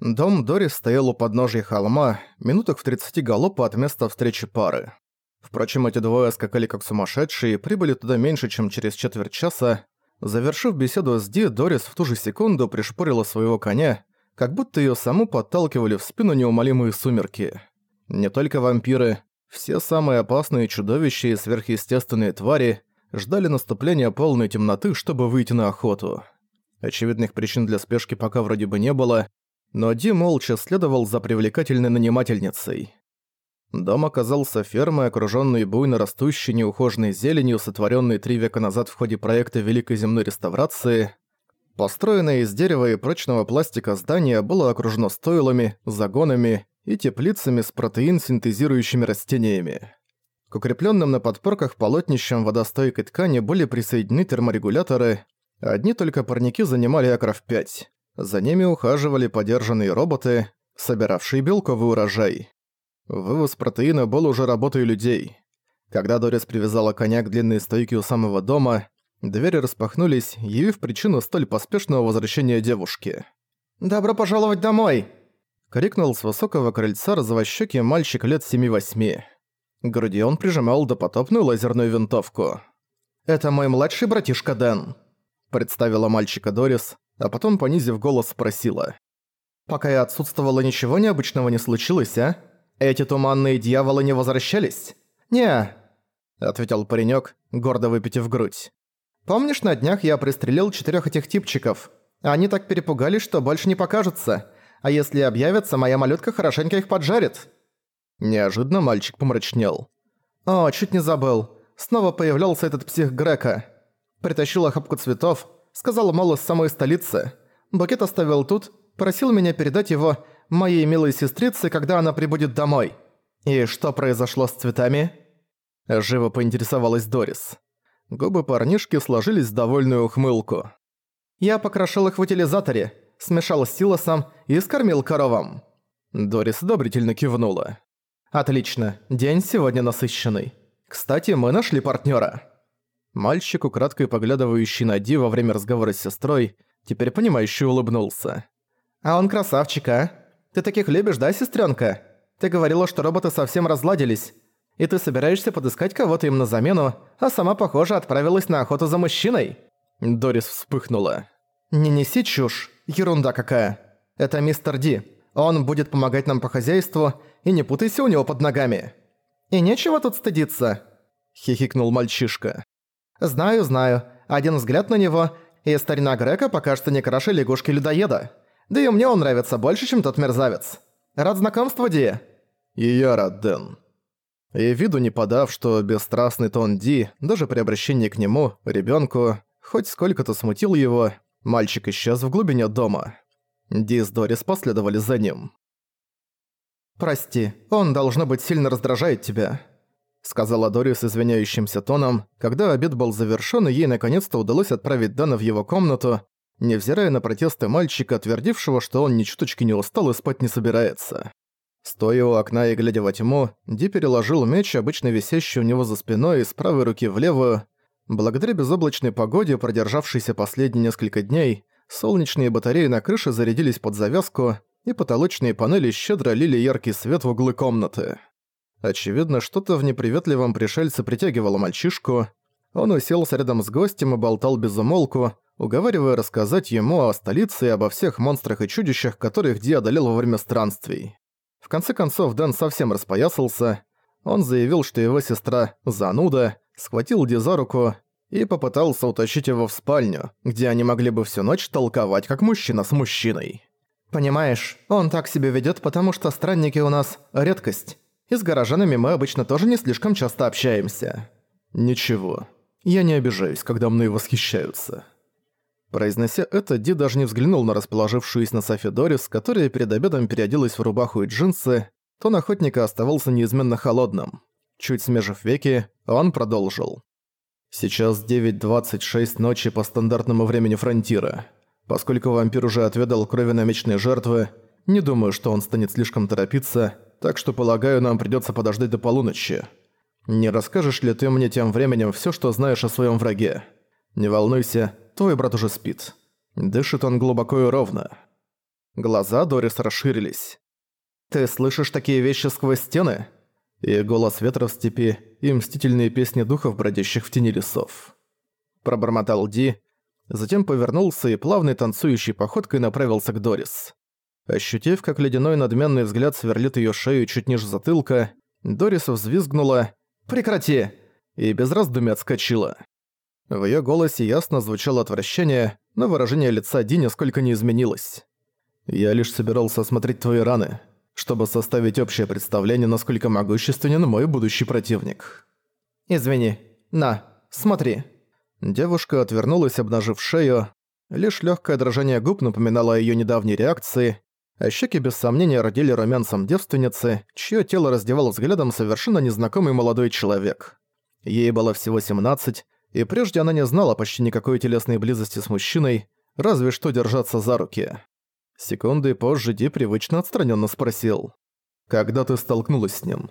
Дом Дорис стоял у подножия холма, минутах в 30 галопа от места встречи пары. Впрочем, эти двое скакали как сумасшедшие, прибыли туда меньше, чем через четверть часа. Завершив беседу с Ди, Дорис в ту же секунду пришпорила своего коня, как будто её саму подталкивали в спину неумолимые сумерки. Не только вампиры, все самые опасные чудовища и сверхъестественные твари ждали наступления полной темноты, чтобы выйти на охоту. Очевидных причин для спешки пока вроде бы не было, но Ди молча следовал за привлекательной нанимательницей. Дом оказался фермой, окружённой буйно растущей неухоженной зеленью, сотворённой три века назад в ходе проекта Великой земной реставрации. Построенное из дерева и прочного пластика здание было окружено стойлами, загонами и теплицами с протеин-синтезирующими растениями. К укреплённым на подпорках полотнищам водостойкой ткани были присоединены терморегуляторы, одни только парники занимали акров 5. За ними ухаживали подержанные роботы, собиравшие белковый урожай. Вывоз протеина был уже работой людей. Когда Дорис привязала коня к длинной стойке у самого дома, двери распахнулись, явив причину столь поспешного возвращения девушки. «Добро пожаловать домой!» — крикнул с высокого крыльца розовощёкий мальчик лет семи-восьми. К груди он прижимал допотопную лазерную винтовку. «Это мой младший братишка Дэн», — представила мальчика Дорис, а потом, понизив голос, спросила. «Пока я отсутствовала, ничего необычного не случилось, а? Эти туманные дьяволы не возвращались?» «Не», — ответил паренёк, гордо выпитив грудь. «Помнишь, на днях я пристрелил четырёх этих типчиков? Они так перепугались, что больше не покажутся. А если объявятся, моя малютка хорошенько их поджарит». Неожиданно мальчик помрачнел. «О, чуть не забыл. Снова появлялся этот псих Грека. Притащил охапку цветов, Сказал, мол, из самой столицы. Букет оставил тут, просил меня передать его моей милой сестрице, когда она прибудет домой. И что произошло с цветами? Живо поинтересовалась Дорис. Губы парнишки сложились в довольную ухмылку. Я покрошил их в утилизаторе, смешал с силосом и скормил коровам. Дорис одобрительно кивнула. «Отлично, день сегодня насыщенный. Кстати, мы нашли партнера. Мальчик, украдкой поглядывающий на Ди во время разговора с сестрой, теперь понимающе улыбнулся. «А он красавчик, а? Ты таких любишь, да, сестренка? Ты говорила, что роботы совсем разладились, и ты собираешься подыскать кого-то им на замену, а сама, похоже, отправилась на охоту за мужчиной?» Дорис вспыхнула. «Не неси чушь, ерунда какая. Это мистер Ди. Он будет помогать нам по хозяйству, и не путайся у него под ногами». «И нечего тут стыдиться», — хихикнул мальчишка. «Знаю, знаю. Один взгляд на него, и старина Грека покажется не краше лягушки-людоеда. Да и мне он нравится больше, чем тот мерзавец. Рад знакомству, Ди?» «И я рад, Дэн». И виду не подав, что бесстрастный тон Ди, даже при обращении к нему, ребенку, хоть сколько-то смутил его, мальчик исчез в глубине дома. Ди с Дорис последовали за ним. «Прости, он, должно быть, сильно раздражает тебя», сказала Дорис извиняющимся тоном, когда обед был завершён и ей наконец-то удалось отправить Дана в его комнату, невзирая на протесты мальчика, твердившего, что он ни чуточки не устал и спать не собирается. Стоя у окна и глядя во тьму, Ди переложил меч, обычно висящий у него за спиной, из правой руки в левую. Благодаря безоблачной погоде, продержавшейся последние несколько дней, солнечные батареи на крыше зарядились под завязку, и потолочные панели щедро лили яркий свет в углы комнаты. Очевидно, что-то в неприветливом пришельце притягивало мальчишку. Он уселся рядом с гостем и болтал без умолку, уговаривая рассказать ему о столице и обо всех монстрах и чудищах, которых Ди одолел во время странствий. В конце концов, Дэн совсем распоясался. Он заявил, что его сестра зануда, схватил Ди за руку и попытался утащить его в спальню, где они могли бы всю ночь толковать, как мужчина с мужчиной. «Понимаешь, он так себя ведёт, потому что странники у нас – редкость. И с горожанами мы обычно тоже не слишком часто общаемся. Ничего. Я не обижаюсь, когда мной восхищаются. Произнося это, Ди даже не взглянул на расположившуюся на Софи Дорис, которая перед обедом переоделась в рубаху и джинсы, тон охотника оставался неизменно холодным. Чуть смежив веки, он продолжил. «Сейчас 9.26 ночи по стандартному времени фронтира. Поскольку вампир уже отведал крови намеченной жертвы, не думаю, что он станет слишком торопиться, так что, полагаю, нам придётся подождать до полуночи. Не расскажешь ли ты мне тем временем всё, что знаешь о своём враге? Не волнуйся, твой брат уже спит. Дышит он глубоко и ровно. Глаза Дорис расширились. «Ты слышишь такие вещи сквозь стены?» И голос ветра в степи, и мстительные песни духов, бродящих в тени лесов. Пробормотал Ди, затем повернулся и плавной танцующей походкой направился к Дорис. Ощутив, как ледяной надменный взгляд сверлит её шею чуть ниже затылка, Дорис взвизгнула «Прекрати!» и без раздумий отскочила. В её голосе ясно звучало отвращение, но выражение лица Ди нисколько не изменилось. «Я лишь собирался осмотреть твои раны, чтобы составить общее представление, насколько могущественен мой будущий противник». «Извини. На, смотри». Девушка отвернулась, обнажив шею. Лишь легкое дрожание губ напоминало о её недавней реакции, а щеки без сомнения родили румянцем девственницы, чье тело раздевал взглядом совершенно незнакомый молодой человек. Ей было всего 17, и прежде она не знала почти никакой телесной близости с мужчиной, разве что держаться за руки. Секунды позже Ди привычно отстраненно спросил. «Когда ты столкнулась с ним?»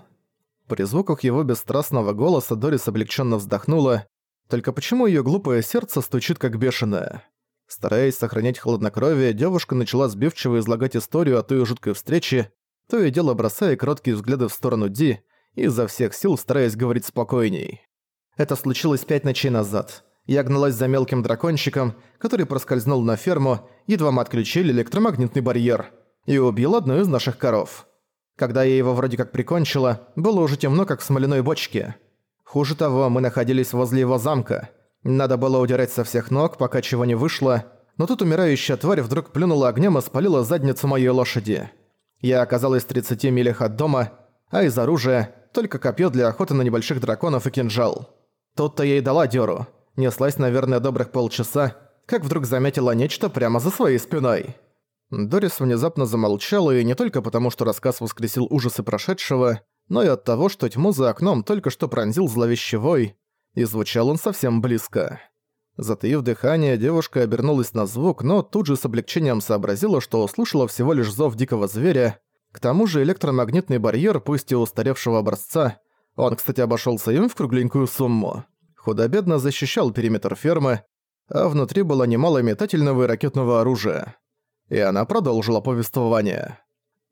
При звуках его бесстрастного голоса Дорис облегченно вздохнула, только почему ее глупое сердце стучит как бешеное? Стараясь сохранять хладнокровие, девушка начала сбивчиво излагать историю о той жуткой встрече, то и дело бросая кроткие взгляды в сторону Ди, изо всех сил стараясь говорить спокойней. Это случилось пять ночей назад. Я гналась за мелким дракончиком, который проскользнул на ферму, едва мы отключили электромагнитный барьер, и убил одну из наших коров. Когда я его вроде как прикончила, было уже темно, как в смоляной бочке. Хуже того, мы находились возле его замка. Надо было удирать со всех ног, пока чего не вышло, но тут умирающая тварь вдруг плюнула огнем и спалила задницу моей лошади. Я оказалась в 30 милях от дома, а из оружия только копье для охоты на небольших драконов и кинжал. Тут-то я и дала дёру. Неслась, наверное, добрых полчаса, как вдруг заметила нечто прямо за своей спиной. Дорис внезапно замолчала, и не только потому, что рассказ воскресил ужасы прошедшего, но и от того, что тьму за окном только что пронзил зловещий и звучал он совсем близко. Затаив дыхание, девушка обернулась на звук, но тут же с облегчением сообразила, что услышала всего лишь зов дикого зверя. К тому же электромагнитный барьер, пусть и устаревшего образца, он, кстати, обошелся им в кругленькую сумму. Худо-бедно защищал периметр фермы, а внутри было немало метательного и ракетного оружия. И она продолжила повествование.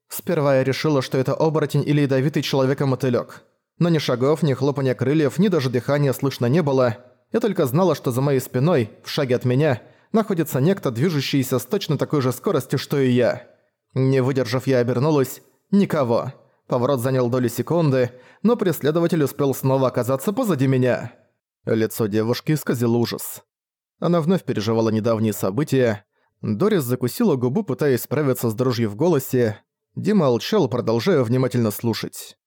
Сперва я решила, что это оборотень или ядовитый человека-мотылёк. Но ни шагов, ни хлопания крыльев, ни даже дыхания слышно не было. Я только знала, что за моей спиной, в шаге от меня, находится некто, движущийся с точно такой же скоростью, что и я. Не выдержав, я обернулась. Никого. Поворот занял доли секунды, но преследователь успел снова оказаться позади меня. Лицо девушки исказил ужас. Она вновь переживала недавние события. Дорис закусила губу, пытаясь справиться с дрожью в голосе, Дима молчал, продолжая внимательно слушать.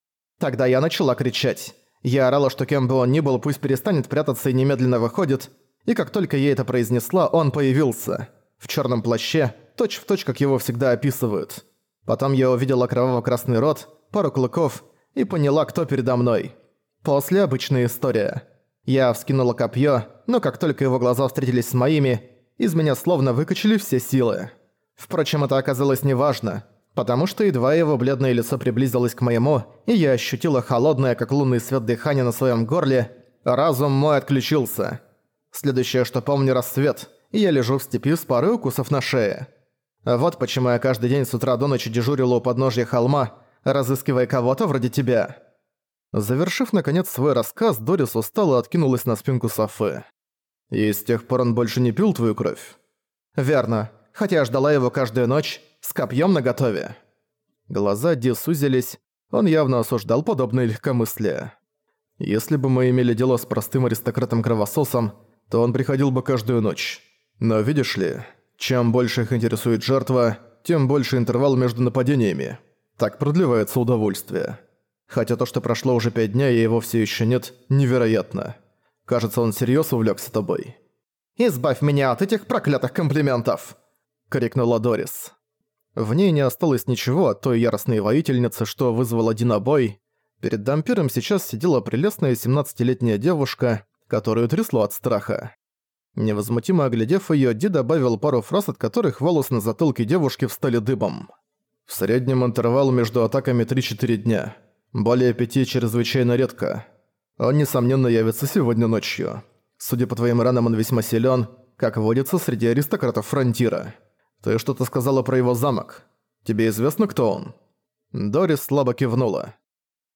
Тогда я начала кричать. Я орала, что кем бы он ни был, пусть перестанет прятаться и немедленно выходит. И как только я это произнесла, он появился. В черном плаще, точь-в-точь, точь, как его всегда описывают. Потом я увидела кроваво-красный рот, пару клыков и поняла, кто передо мной. После обычная история. Я вскинула копье, но как только его глаза встретились с моими, из меня словно выкачали все силы. Впрочем, это оказалось неважно потому что едва его бледное лицо приблизилось к моему, и я ощутила холодное, как лунный свет дыхания на своем горле, разум мой отключился. Следующее, что помню, рассвет, и я лежу в степи с парой укусов на шее. Вот почему я каждый день с утра до ночи дежурила у подножья холма, разыскивая кого-то вроде тебя». Завершив, наконец, свой рассказ, Дорис устало откинулась на спинку Софы. «И с тех пор он больше не пил твою кровь?» «Верно. Хотя я ждала его каждую ночь, с копьем наготове». Глаза Ди сузились, он явно осуждал подобное легкомыслие. Если бы мы имели дело с простым аристократом-кровососом, то он приходил бы каждую ночь. Но видишь ли, чем больше их интересует жертва, тем больше интервал между нападениями. Так продлевается удовольствие. Хотя то, что прошло уже пять дней, и его все еще нет, невероятно. Кажется, он серьезно увлекся тобой. «Избавь меня от этих проклятых комплиментов!» — крикнула Дорис. В ней не осталось ничего от той яростной воительницы, что вызвала Динобой. Перед дампиром сейчас сидела прелестная 17-летняя девушка, которую трясло от страха. Невозмутимо оглядев её, Ди добавил пару фраз, от которых волосы на затылке девушки встали дыбом. В среднем интервал между атаками 3-4 дня. Более пяти чрезвычайно редко. Он, несомненно, явится сегодня ночью. Судя по твоим ранам, он весьма силён, как водится среди аристократов Фронтира. Ты что-то сказала про его замок. Тебе известно, кто он?» Дорис слабо кивнула.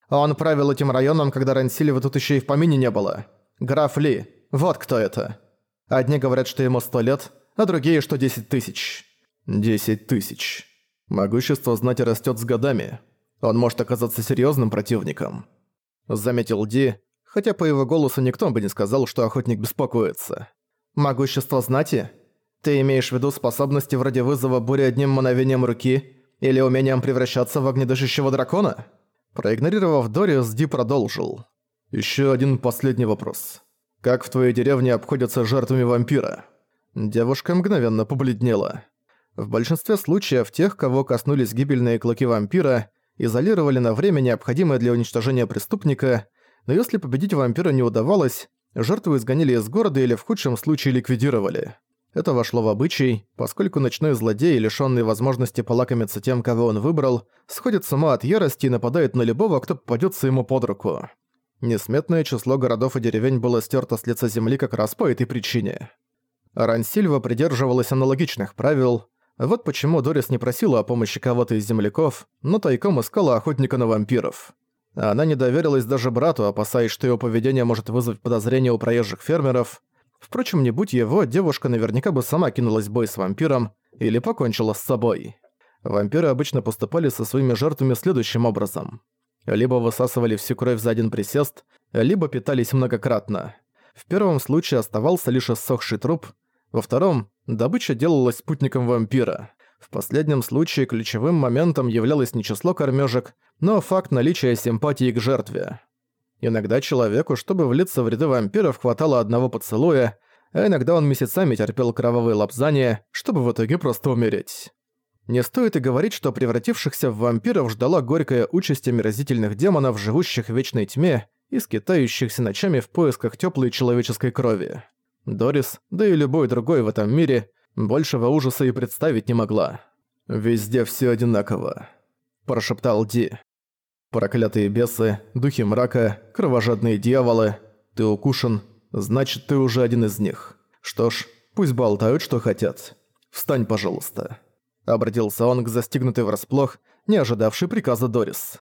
«Он правил этим районом, когда Рансилева тут еще и в помине не было. Граф Ли. Вот кто это. Одни говорят, что ему сто лет, а другие, что десять тысяч». «Десять тысяч. Могущество знати растет с годами. Он может оказаться серьезным противником», — заметил Ди, хотя по его голосу никто бы не сказал, что охотник беспокоится. «Могущество знати? Ты имеешь в виду способности вроде вызова бури одним мановением руки или умением превращаться в огнедышащего дракона?» Проигнорировав Дориус, Ди продолжил. Еще один последний вопрос. Как в твоей деревне обходятся жертвами вампира?» Девушка мгновенно побледнела. В большинстве случаев тех, кого коснулись гибельные клыки вампира, изолировали на время, необходимое для уничтожения преступника, но если победить вампира не удавалось, жертву изгоняли из города или в худшем случае ликвидировали. Это вошло в обычай, поскольку ночной злодей, лишённый возможности полакомиться тем, кого он выбрал, сходит с ума от ярости и нападает на любого, кто попадётся ему под руку. Несметное число городов и деревень было стёрто с лица земли как раз по этой причине. Рансильва придерживалась аналогичных правил, вот почему Дорис не просила о помощи кого-то из земляков, но тайком искала охотника на вампиров. Она не доверилась даже брату, опасаясь, что его поведение может вызвать подозрения у проезжих фермеров. Впрочем, не будь его, девушка наверняка бы сама кинулась в бой с вампиром или покончила с собой. Вампиры обычно поступали со своими жертвами следующим образом. Либо высасывали всю кровь за один присест, либо питались многократно. В первом случае оставался лишь иссохший труп, во втором – добыча делалась спутником вампира. В последнем случае ключевым моментом являлось не число кормёжек, но факт наличия симпатии к жертве. Иногда человеку, чтобы влиться в ряды вампиров, хватало одного поцелуя, а иногда он месяцами терпел кровавые лапзания, чтобы в итоге просто умереть. Не стоит и говорить, что превратившихся в вампиров ждала горькая участь омерзительных демонов, живущих в вечной тьме и скитающихся ночами в поисках тёплой человеческой крови. Дорис, да и любой другой в этом мире, большего ужаса и представить не могла. «Везде все одинаково», – прошептал Ди. «Проклятые бесы, духи мрака, кровожадные дьяволы. Ты укушен, значит, ты уже один из них. Что ж, пусть болтают, что хотят. Встань, пожалуйста». Обратился он к застигнутой врасплох, не ожидавшей приказа Дорис.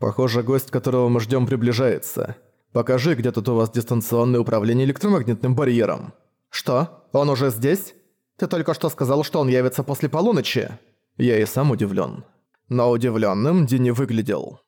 «Похоже, гость, которого мы ждем, приближается. Покажи, где тут у вас дистанционное управление электромагнитным барьером». «Что? Он уже здесь? Ты только что сказал, что он явится после полуночи». Я и сам удивлен. Но удивленным Ди выглядел.